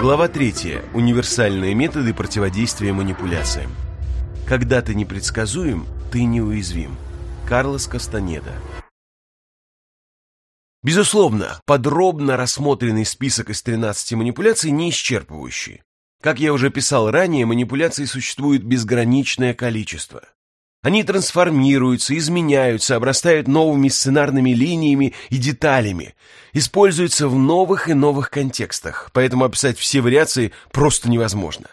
Глава 3. Универсальные методы противодействия манипуляциям. Когда ты непредсказуем, ты неуязвим. Карлос Кастанеда. Безусловно, подробно рассмотренный список из 13 манипуляций не исчерпывающий. Как я уже писал ранее, манипуляций существует безграничное количество. Они трансформируются, изменяются, обрастают новыми сценарными линиями и деталями, используются в новых и новых контекстах, поэтому описать все вариации просто невозможно.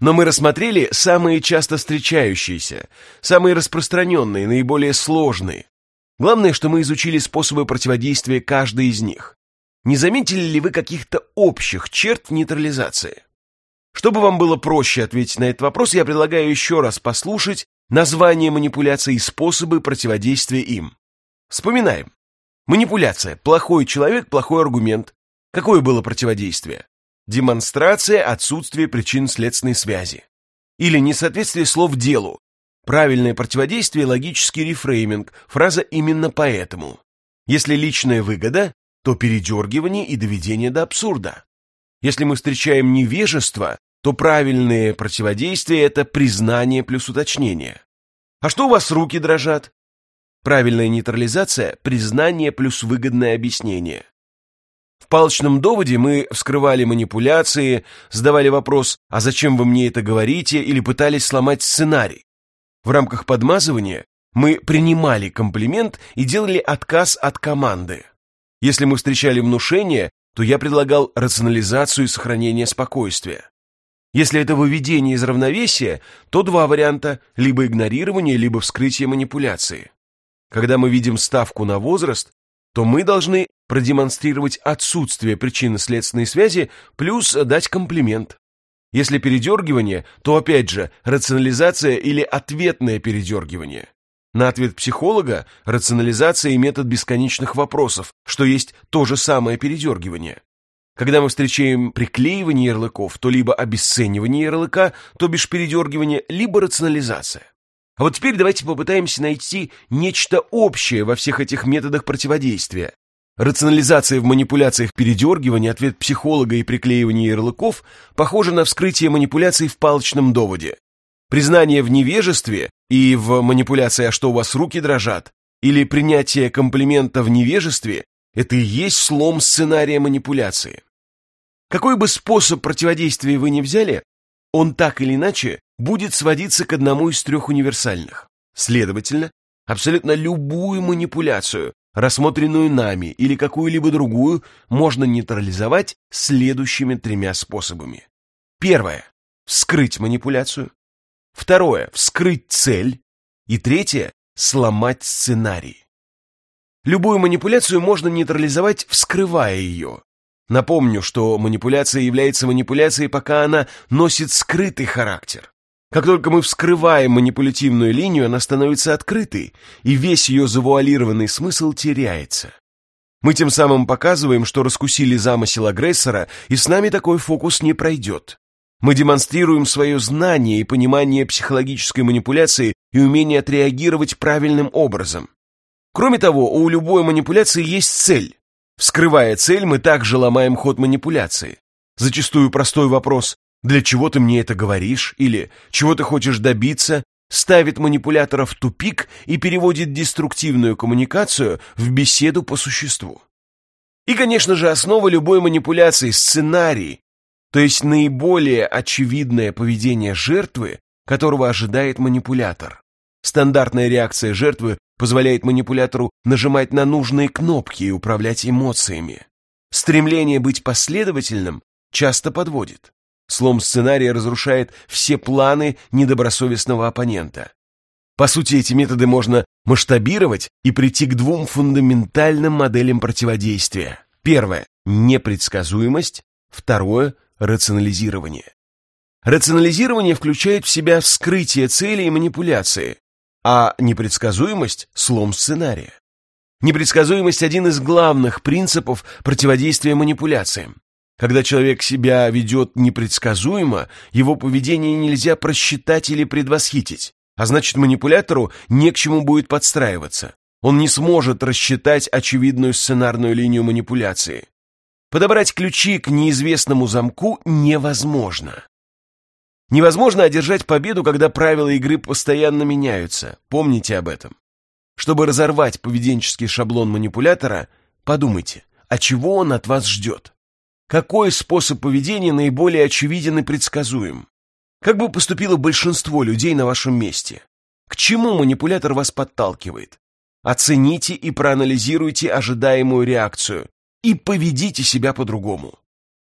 Но мы рассмотрели самые часто встречающиеся, самые распространенные, наиболее сложные. Главное, что мы изучили способы противодействия каждой из них. Не заметили ли вы каких-то общих черт нейтрализации? Чтобы вам было проще ответить на этот вопрос, я предлагаю еще раз послушать название манипуляции и способы противодействия им. Вспоминаем. Манипуляция. Плохой человек, плохой аргумент. Какое было противодействие? Демонстрация отсутствия причин-следственной связи. Или несоответствие слов делу. Правильное противодействие – логический рефрейминг, фраза «именно поэтому». Если личная выгода, то передергивание и доведение до абсурда. Если мы встречаем невежество, то правильное противодействие – это признание плюс уточнение. А что у вас руки дрожат? Правильная нейтрализация – признание плюс выгодное объяснение. В палочном доводе мы вскрывали манипуляции, задавали вопрос «А зачем вы мне это говорите?» или пытались сломать сценарий. В рамках подмазывания мы принимали комплимент и делали отказ от команды. Если мы встречали внушение, то я предлагал рационализацию и сохранение спокойствия. Если это выведение из равновесия, то два варианта – либо игнорирование, либо вскрытие манипуляции. Когда мы видим ставку на возраст, то мы должны продемонстрировать отсутствие причинно-следственной связи плюс дать комплимент. Если передергивание, то опять же рационализация или ответное передергивание. На ответ психолога – рационализация и метод бесконечных вопросов, что есть то же самое передергивание. Когда мы встречаем приклеивание ярлыков, то либо обесценивание ярлыка, то бишь передергивание, либо рационализация. А вот теперь давайте попытаемся найти нечто общее во всех этих методах противодействия. Рационализация в манипуляциях передергивания, ответ психолога и приклеивание ярлыков похожа на вскрытие манипуляций в палочном доводе. Признание в невежестве и в манипуляции «а что у вас руки дрожат» или принятие комплимента в невежестве это и есть слом сценария манипуляции. Какой бы способ противодействия вы ни взяли, он так или иначе будет сводиться к одному из трех универсальных. Следовательно, абсолютно любую манипуляцию, рассмотренную нами или какую-либо другую, можно нейтрализовать следующими тремя способами. Первое – вскрыть манипуляцию. Второе – вскрыть цель. И третье – сломать сценарий. Любую манипуляцию можно нейтрализовать, вскрывая ее. Напомню, что манипуляция является манипуляцией, пока она носит скрытый характер. Как только мы вскрываем манипулятивную линию, она становится открытой, и весь ее завуалированный смысл теряется. Мы тем самым показываем, что раскусили замысел агрессора, и с нами такой фокус не пройдет. Мы демонстрируем свое знание и понимание психологической манипуляции и умение отреагировать правильным образом. Кроме того, у любой манипуляции есть цель. Вскрывая цель, мы также ломаем ход манипуляции. Зачастую простой вопрос «Для чего ты мне это говоришь?» или «Чего ты хочешь добиться?» ставит манипулятора в тупик и переводит деструктивную коммуникацию в беседу по существу. И, конечно же, основа любой манипуляции – сценарий, то есть наиболее очевидное поведение жертвы, которого ожидает манипулятор. Стандартная реакция жертвы позволяет манипулятору нажимать на нужные кнопки и управлять эмоциями. Стремление быть последовательным часто подводит. Слом сценария разрушает все планы недобросовестного оппонента. По сути, эти методы можно масштабировать и прийти к двум фундаментальным моделям противодействия. Первое – непредсказуемость. Второе – рационализирование. Рационализирование включает в себя вскрытие цели и манипуляции, а непредсказуемость – слом сценария. Непредсказуемость – один из главных принципов противодействия манипуляциям. Когда человек себя ведет непредсказуемо, его поведение нельзя просчитать или предвосхитить, а значит манипулятору не к чему будет подстраиваться. Он не сможет рассчитать очевидную сценарную линию манипуляции. Подобрать ключи к неизвестному замку невозможно. Невозможно одержать победу, когда правила игры постоянно меняются. Помните об этом. Чтобы разорвать поведенческий шаблон манипулятора, подумайте, а чего он от вас ждет? Какой способ поведения наиболее очевиден и предсказуем? Как бы поступило большинство людей на вашем месте? К чему манипулятор вас подталкивает? Оцените и проанализируйте ожидаемую реакцию и поведите себя по-другому.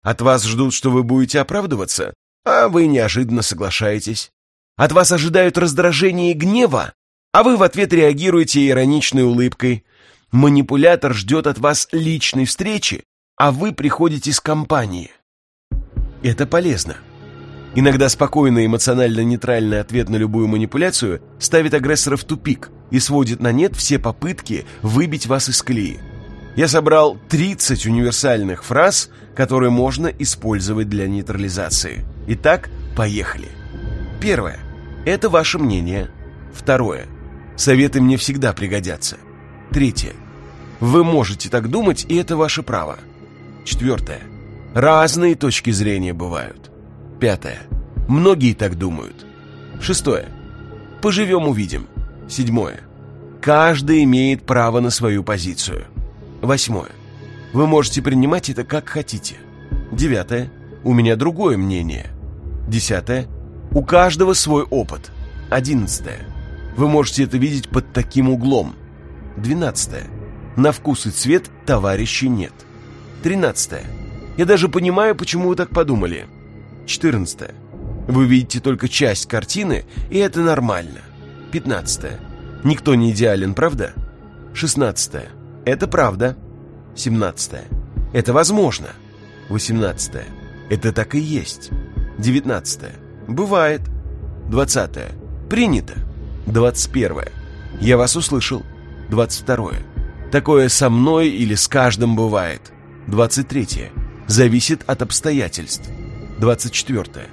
От вас ждут, что вы будете оправдываться, а вы неожиданно соглашаетесь. От вас ожидают раздражения и гнева, а вы в ответ реагируете ироничной улыбкой. Манипулятор ждет от вас личной встречи, а вы приходите с компании. Это полезно. Иногда спокойный эмоционально-нейтральный ответ на любую манипуляцию ставит агрессора в тупик и сводит на нет все попытки выбить вас из колеи. Я собрал 30 универсальных фраз, которые можно использовать для нейтрализации. Итак, поехали. Первое. Это ваше мнение. Второе. Советы мне всегда пригодятся. Третье. Вы можете так думать, и это ваше право. Четвертое. Разные точки зрения бывают. Пятое. Многие так думают. Шестое. Поживем увидим. Седьмое. Каждый имеет право на свою позицию. Восьмое. Вы можете принимать это как хотите. Девятое. У меня другое мнение. Десятое. У каждого свой опыт. Одиннадцатое. Вы можете это видеть под таким углом. Двенадцатое. На вкус и цвет товарищей нет. Тринадцатое. Я даже понимаю, почему вы так подумали. Четырнадцатое. Вы видите только часть картины, и это нормально. Пятнадцатое. Никто не идеален, правда? Шестнадцатое. Это правда. Семнадцатое. Это возможно. Восемнадцатое. Это так и есть. Девятнадцатое. Бывает. Двадцатое. Принято. Двадцать первое. Я вас услышал. Двадцать второе. Такое со мной или с каждым бывает. Двадцать третье. Зависит от обстоятельств. Двадцать четвертое.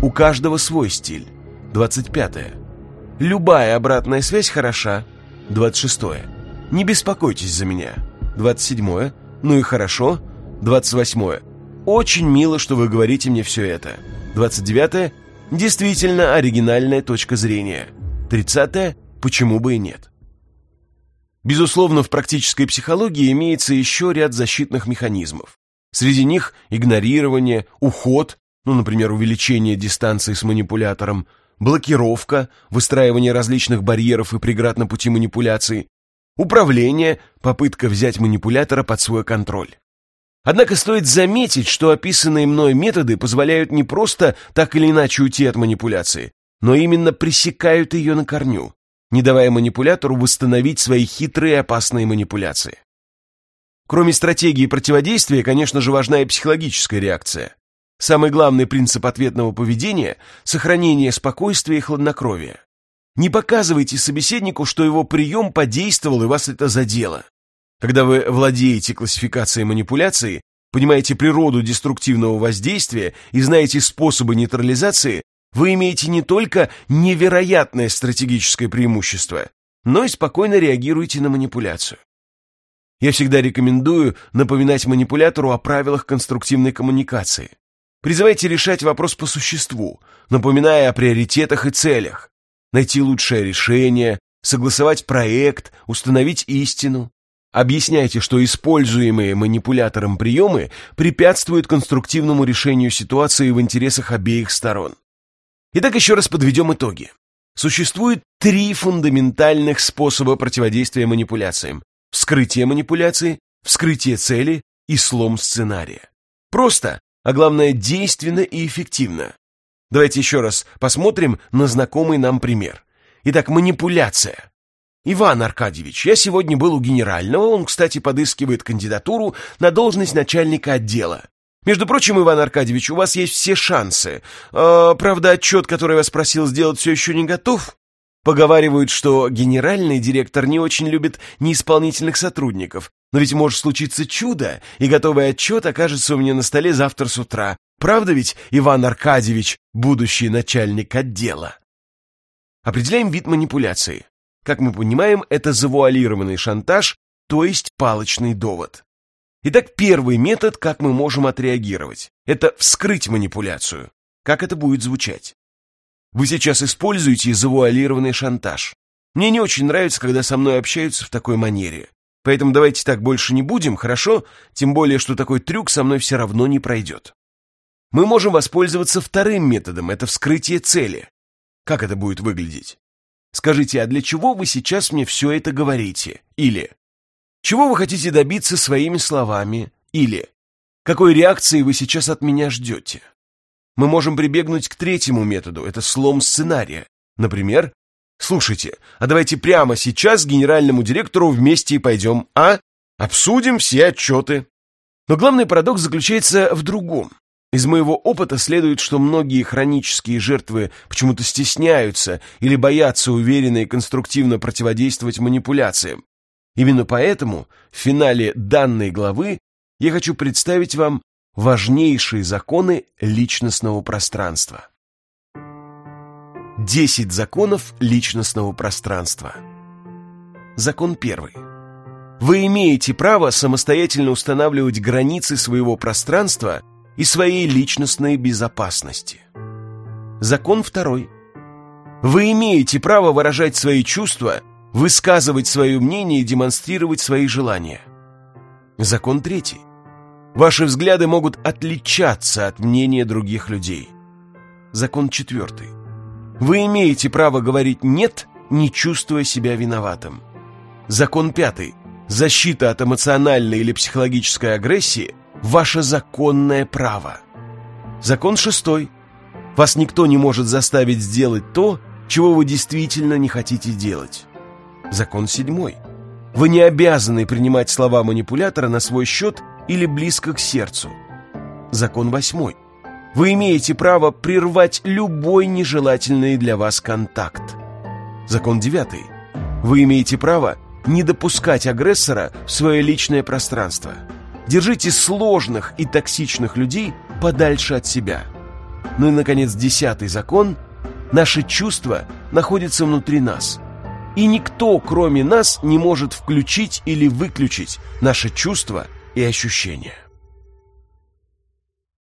У каждого свой стиль. Двадцать пятое. Любая обратная связь хороша. Двадцать шестое. Не беспокойтесь за меня. Двадцать седьмое. Ну и хорошо. Двадцать восьмое. Очень мило, что вы говорите мне все это. Двадцать девятое. Действительно оригинальная точка зрения. Тридцатое. Почему бы и нет? Безусловно, в практической психологии имеется еще ряд защитных механизмов. Среди них игнорирование, уход, ну, например, увеличение дистанции с манипулятором, блокировка, выстраивание различных барьеров и преград на пути манипуляции, управление, попытка взять манипулятора под свой контроль. Однако стоит заметить, что описанные мной методы позволяют не просто так или иначе уйти от манипуляции, но именно пресекают ее на корню, не давая манипулятору восстановить свои хитрые и опасные манипуляции. Кроме стратегии противодействия, конечно же, важна и психологическая реакция. Самый главный принцип ответного поведения – сохранение спокойствия и хладнокровия. Не показывайте собеседнику, что его прием подействовал и вас это задело. Когда вы владеете классификацией манипуляции, понимаете природу деструктивного воздействия и знаете способы нейтрализации, вы имеете не только невероятное стратегическое преимущество, но и спокойно реагируете на манипуляцию. Я всегда рекомендую напоминать манипулятору о правилах конструктивной коммуникации. Призывайте решать вопрос по существу, напоминая о приоритетах и целях, найти лучшее решение, согласовать проект, установить истину. Объясняйте, что используемые манипулятором приемы препятствуют конструктивному решению ситуации в интересах обеих сторон. Итак, еще раз подведем итоги. Существует три фундаментальных способа противодействия манипуляциям. Вскрытие манипуляции, вскрытие цели и слом сценария. Просто, а главное действенно и эффективно. Давайте еще раз посмотрим на знакомый нам пример. Итак, манипуляция. Иван Аркадьевич, я сегодня был у генерального, он, кстати, подыскивает кандидатуру на должность начальника отдела. Между прочим, Иван Аркадьевич, у вас есть все шансы. Э, правда, отчет, который я вас просил сделать, все еще не готов. Поговаривают, что генеральный директор не очень любит неисполнительных сотрудников. Но ведь может случиться чудо, и готовый отчет окажется у меня на столе завтра с утра. Правда ведь, Иван Аркадьевич, будущий начальник отдела? Определяем вид манипуляции. Как мы понимаем, это завуалированный шантаж, то есть палочный довод. Итак, первый метод, как мы можем отреагировать, это вскрыть манипуляцию. Как это будет звучать? Вы сейчас используете завуалированный шантаж. Мне не очень нравится, когда со мной общаются в такой манере. Поэтому давайте так больше не будем, хорошо? Тем более, что такой трюк со мной все равно не пройдет. Мы можем воспользоваться вторым методом, это вскрытие цели. Как это будет выглядеть? Скажите, а для чего вы сейчас мне все это говорите? Или чего вы хотите добиться своими словами? Или какой реакции вы сейчас от меня ждете? Мы можем прибегнуть к третьему методу, это слом сценария. Например, слушайте, а давайте прямо сейчас к генеральному директору вместе и пойдем, а? Обсудим все отчеты. Но главный парадокс заключается в другом. Из моего опыта следует, что многие хронические жертвы почему-то стесняются или боятся уверенно и конструктивно противодействовать манипуляциям. Именно поэтому в финале данной главы я хочу представить вам важнейшие законы личностного пространства. 10 законов личностного пространства. Закон первый. Вы имеете право самостоятельно устанавливать границы своего пространства – и своей личностной безопасности. Закон второй. Вы имеете право выражать свои чувства, высказывать свое мнение и демонстрировать свои желания. Закон третий. Ваши взгляды могут отличаться от мнения других людей. Закон четвертый. Вы имеете право говорить «нет», не чувствуя себя виноватым. Закон пятый. Защита от эмоциональной или психологической агрессии – ваше законное право. Закон шестой. Вас никто не может заставить сделать то, чего вы действительно не хотите делать. Закон седьмой. Вы не обязаны принимать слова манипулятора на свой счет или близко к сердцу. Закон восьмой. Вы имеете право прервать любой нежелательный для вас контакт. Закон девятый. Вы имеете право не допускать агрессора в свое личное пространство. Держите сложных и токсичных людей подальше от себя. Ну и, наконец, десятый закон. Наши чувства находятся внутри нас. И никто, кроме нас, не может включить или выключить наши чувства и ощущения.